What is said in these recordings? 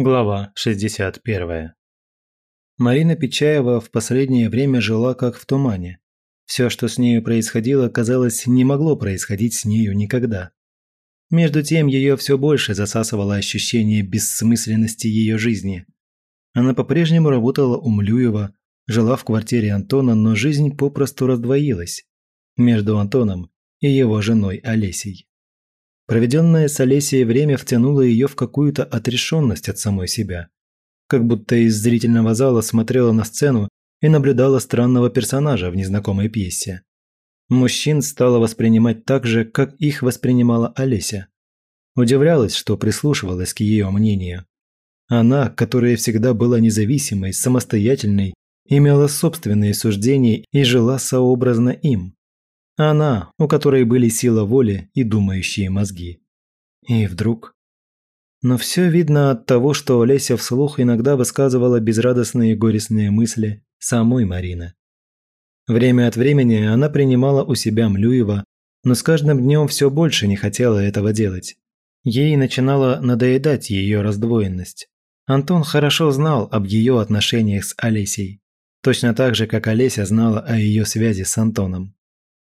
Глава 61. Марина Печаева в последнее время жила как в тумане. Все, что с нею происходило, казалось, не могло происходить с нею никогда. Между тем, ее все больше засасывало ощущение бессмысленности ее жизни. Она по-прежнему работала у Млюева, жила в квартире Антона, но жизнь попросту раздвоилась между Антоном и его женой Олесей. Проведенное с Олесей время втянуло ее в какую-то отрешенность от самой себя. Как будто из зрительного зала смотрела на сцену и наблюдала странного персонажа в незнакомой пьесе. Мужчин стала воспринимать так же, как их воспринимала Олеся. Удивлялась, что прислушивалась к ее мнению. Она, которая всегда была независимой, самостоятельной, имела собственные суждения и жила сообразно им. Она, у которой были сила воли и думающие мозги. И вдруг... Но все видно от того, что Олеся вслух иногда высказывала безрадостные горестные мысли самой Марины. Время от времени она принимала у себя Млюева, но с каждым днем все больше не хотела этого делать. Ей начинала надоедать ее раздвоенность. Антон хорошо знал об ее отношениях с Олесей, точно так же, как Олеся знала о ее связи с Антоном.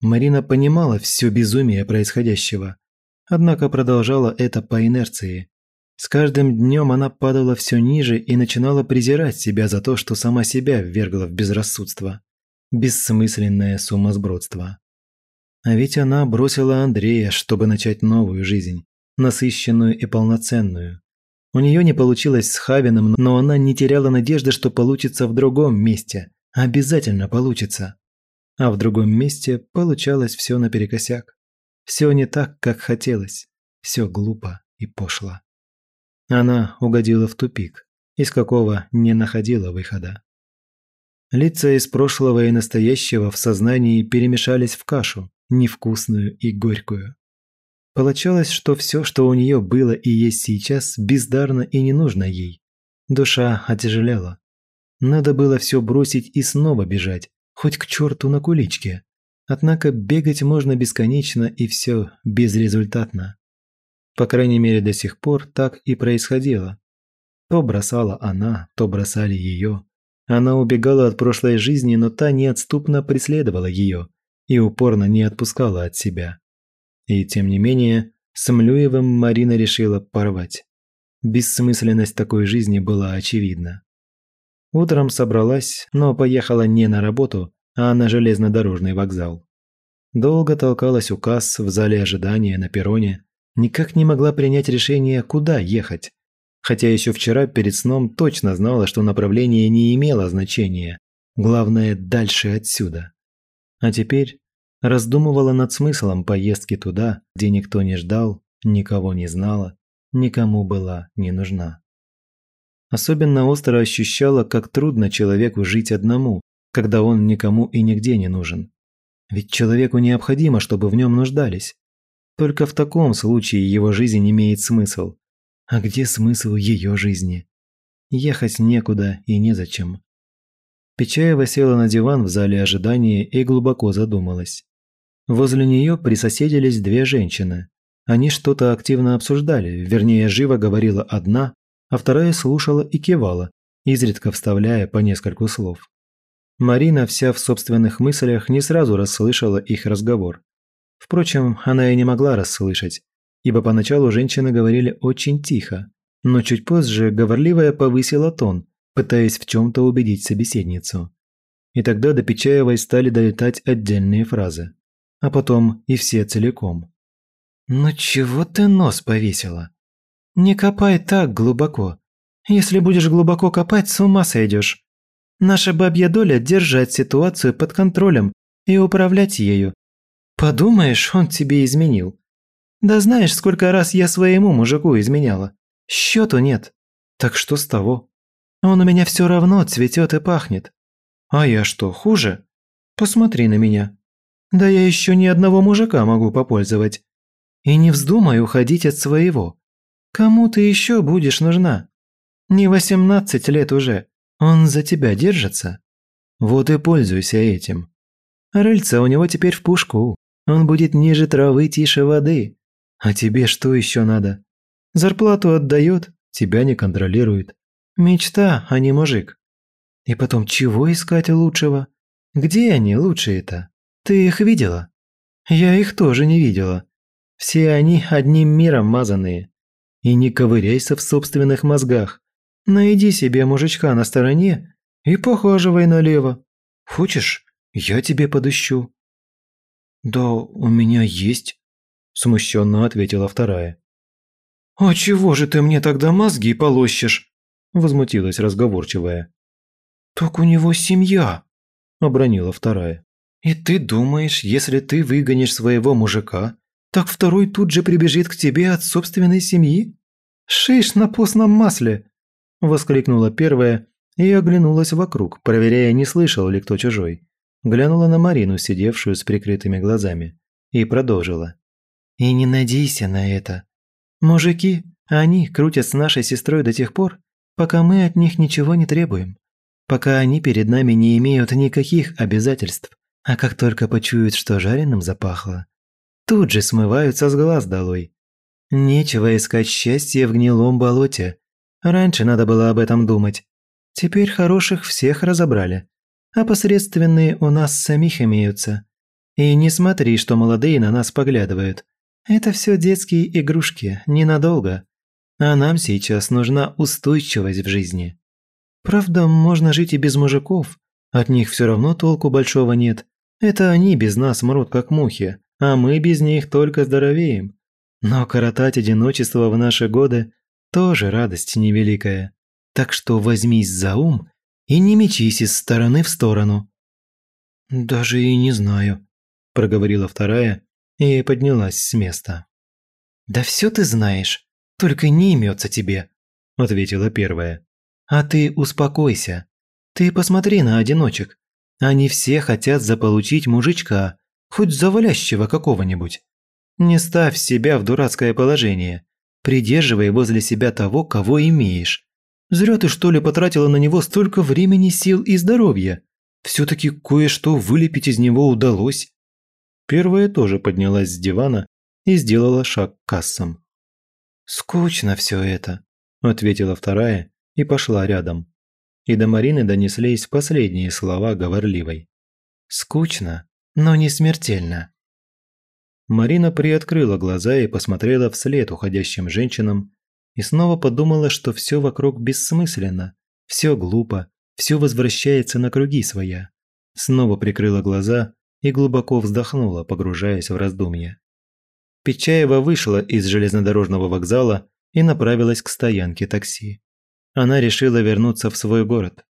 Марина понимала все безумие происходящего, однако продолжала это по инерции. С каждым днем она падала все ниже и начинала презирать себя за то, что сама себя ввергла в безрассудство. Бессмысленное сумасбродство. А ведь она бросила Андрея, чтобы начать новую жизнь, насыщенную и полноценную. У нее не получилось с Хавиным, но она не теряла надежды, что получится в другом месте. Обязательно получится а в другом месте получалось все наперекосяк. Все не так, как хотелось, все глупо и пошло. Она угодила в тупик, из какого не находила выхода. Лица из прошлого и настоящего в сознании перемешались в кашу, невкусную и горькую. Получалось, что все, что у нее было и есть сейчас, бездарно и не нужно ей. Душа отяжелела. Надо было все бросить и снова бежать, хоть к черту на куличке. Однако бегать можно бесконечно и все безрезультатно. По крайней мере до сих пор так и происходило. То бросала она, то бросали ее. Она убегала от прошлой жизни, но та неотступно преследовала ее и упорно не отпускала от себя. И тем не менее, с Млюевым Марина решила порвать. Бессмысленность такой жизни была очевидна. Утром собралась, но поехала не на работу, а на железнодорожный вокзал. Долго толкалась у касс в зале ожидания на перроне, никак не могла принять решение, куда ехать. Хотя еще вчера перед сном точно знала, что направление не имело значения. Главное, дальше отсюда. А теперь раздумывала над смыслом поездки туда, где никто не ждал, никого не знала, никому была не нужна. Особенно остро ощущала, как трудно человеку жить одному, когда он никому и нигде не нужен. Ведь человеку необходимо, чтобы в нем нуждались. Только в таком случае его жизнь имеет смысл. А где смысл ее жизни? Ехать некуда и незачем. Печаева села на диван в зале ожидания и глубоко задумалась. Возле нее присоседились две женщины. Они что-то активно обсуждали, вернее, живо говорила одна, а вторая слушала и кивала, изредка вставляя по нескольку слов. Марина, вся в собственных мыслях, не сразу расслышала их разговор. Впрочем, она и не могла расслышать, ибо поначалу женщины говорили очень тихо, но чуть позже говорливая повысила тон, пытаясь в чем-то убедить собеседницу. И тогда до Печаевой стали долетать отдельные фразы. А потом и все целиком. «Ну чего ты нос повесила?» Не копай так глубоко. Если будешь глубоко копать, с ума сойдешь. Наша бабья доля – держать ситуацию под контролем и управлять ею. Подумаешь, он тебе изменил. Да знаешь, сколько раз я своему мужику изменяла. Счету нет. Так что с того? Он у меня все равно цветет и пахнет. А я что, хуже? Посмотри на меня. Да я еще ни одного мужика могу попользовать. И не вздумай уходить от своего. Кому ты еще будешь нужна? Не восемнадцать лет уже. Он за тебя держится. Вот и пользуйся этим. Рыльца у него теперь в пушку. Он будет ниже травы, тише воды. А тебе что еще надо? Зарплату отдает, тебя не контролирует. Мечта, а не мужик. И потом, чего искать лучшего? Где они, лучшие-то? Ты их видела? Я их тоже не видела. Все они одним миром мазанные. И не ковыряйся в собственных мозгах. Найди себе мужичка на стороне и похаживай налево. Хочешь, я тебе подыщу». «Да у меня есть», – смущенно ответила вторая. «А чего же ты мне тогда мозги полощешь?» – возмутилась разговорчивая. «Так у него семья», – обронила вторая. «И ты думаешь, если ты выгонишь своего мужика, так второй тут же прибежит к тебе от собственной семьи? Шиш на постном масле!» – воскликнула первая и оглянулась вокруг, проверяя, не слышал ли кто чужой. Глянула на Марину, сидевшую с прикрытыми глазами, и продолжила. «И не надейся на это. Мужики, они крутят с нашей сестрой до тех пор, пока мы от них ничего не требуем, пока они перед нами не имеют никаких обязательств, а как только почуют, что жареным запахло, тут же смываются с глаз долой. Нечего искать счастье в гнилом болоте. Раньше надо было об этом думать. Теперь хороших всех разобрали, а посредственные у нас самих имеются. И не смотри, что молодые на нас поглядывают. Это все детские игрушки, ненадолго. А нам сейчас нужна устойчивость в жизни. Правда, можно жить и без мужиков. От них все равно толку большого нет. Это они без нас мрут как мухи, а мы без них только здоровеем. Но коротать одиночество в наши годы тоже радость невеликая. Так что возьмись за ум и не мечись из стороны в сторону». «Даже и не знаю», – проговорила вторая и поднялась с места. «Да все ты знаешь, только не имется тебе», – ответила первая. «А ты успокойся. Ты посмотри на одиночек. Они все хотят заполучить мужичка, хоть завалящего какого-нибудь. Не ставь себя в дурацкое положение. Придерживай возле себя того, кого имеешь. Зря ты, что ли, потратила на него столько времени, сил и здоровья. Все-таки кое-что вылепить из него удалось». Первая тоже поднялась с дивана и сделала шаг к кассам. «Скучно все это», – ответила вторая и пошла рядом. И до Марины донеслись последние слова говорливой. «Скучно, но не смертельно». Марина приоткрыла глаза и посмотрела вслед уходящим женщинам, и снова подумала, что все вокруг бессмысленно, все глупо, все возвращается на круги своя. Снова прикрыла глаза и глубоко вздохнула, погружаясь в раздумья. Печаева вышла из железнодорожного вокзала и направилась к стоянке такси. Она решила вернуться в свой город.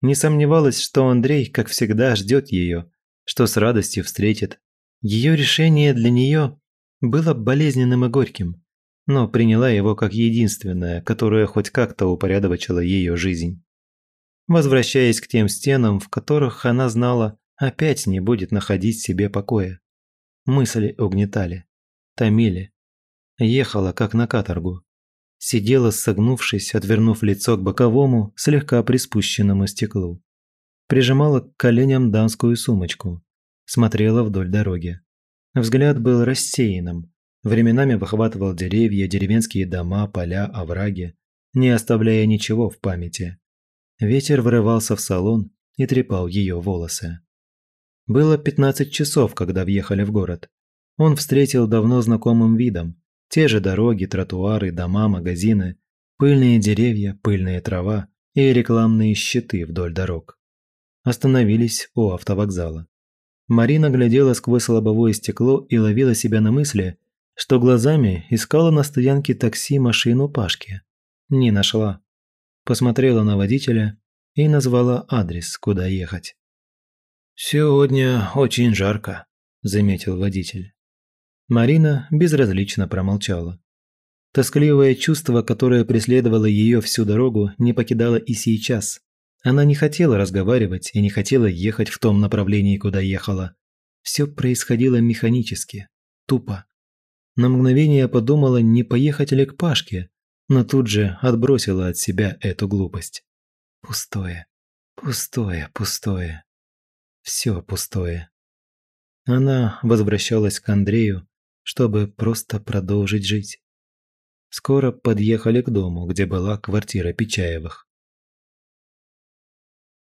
Не сомневалась, что Андрей, как всегда, ждет ее, что с радостью встретит. Ее решение для нее было болезненным и горьким но приняла его как единственное, которое хоть как-то упорядочило ее жизнь. Возвращаясь к тем стенам, в которых она знала, опять не будет находить себе покоя. Мысли угнетали, томили. Ехала, как на каторгу. Сидела, согнувшись, отвернув лицо к боковому, слегка приспущенному стеклу. Прижимала к коленям дамскую сумочку. Смотрела вдоль дороги. Взгляд был рассеянным, Временами выхватывал деревья, деревенские дома, поля, овраги, не оставляя ничего в памяти. Ветер врывался в салон и трепал ее волосы. Было 15 часов, когда въехали в город. Он встретил давно знакомым видом. Те же дороги, тротуары, дома, магазины, пыльные деревья, пыльная трава и рекламные щиты вдоль дорог. Остановились у автовокзала. Марина глядела сквозь лобовое стекло и ловила себя на мысли, что глазами искала на стоянке такси машину Пашки. Не нашла. Посмотрела на водителя и назвала адрес, куда ехать. «Сегодня очень жарко», – заметил водитель. Марина безразлично промолчала. Тоскливое чувство, которое преследовало ее всю дорогу, не покидало и сейчас. Она не хотела разговаривать и не хотела ехать в том направлении, куда ехала. Все происходило механически, тупо. На мгновение подумала, не поехать ли к Пашке, но тут же отбросила от себя эту глупость. Пустое, пустое, пустое. Все пустое. Она возвращалась к Андрею, чтобы просто продолжить жить. Скоро подъехали к дому, где была квартира Печаевых.